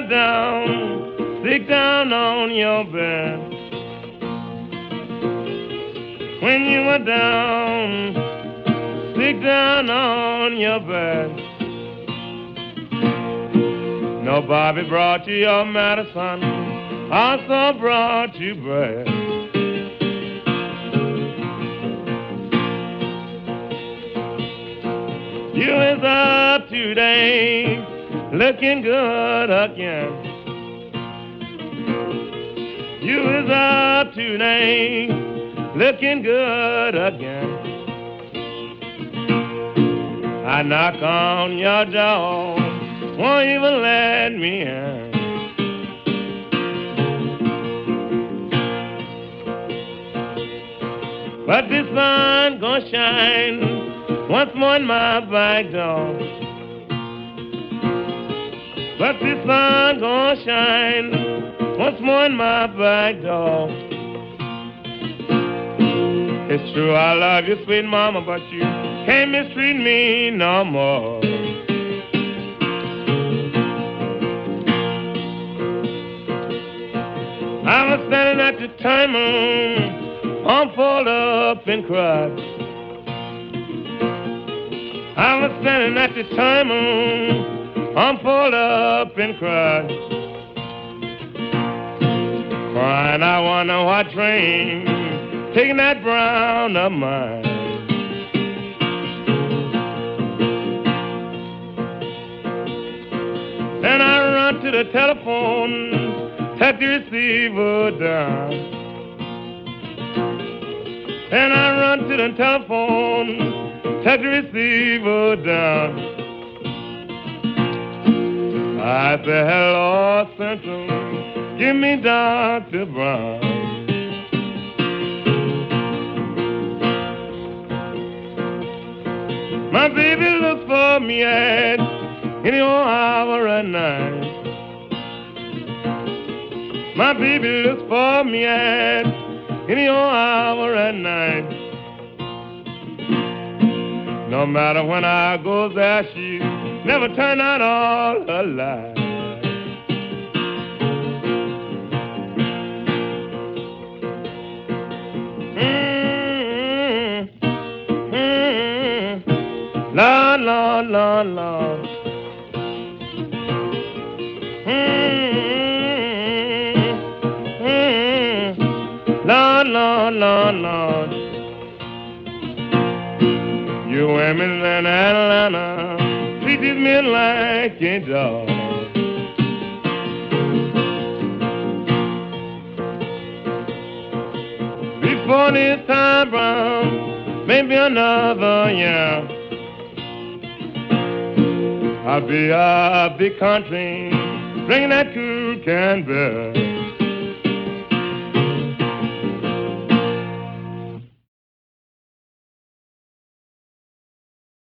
were down, sick down on your bed. When you were down, sick down on your bed. Nobody brought you your medicine, also brought you bread. You is up today, looking good again. You is up today, looking good again. I knock on your door, won't even let me in. But this sun gonna shine once more in my back door. But the sun gonna shine once more in my back door. It's true I love you, sweet mama, but you can't mistreat me no more. I was standing at the time uh, I'm full up and cried. I was standing at the time uh, I'm full up and cried. Crying, I wonder what train taking that brown of mine. Then I run to the telephone, set the receiver down. Then I run to the telephone, set the receiver down. I say, hello, Central, give me Dr. Brown. My baby looks for me at any old hour at night. My baby looks for me at any old hour at night. No matter when I go there, she never turn out all her light. Mm, mm, Lord, Lord, Lord, Lord. Mm, Lord, Lord, Lord, Lord. You women in Atlanta treated me like a dog. Before this time, Brown, maybe another year. I'll be up the country, drinking that cool can beer.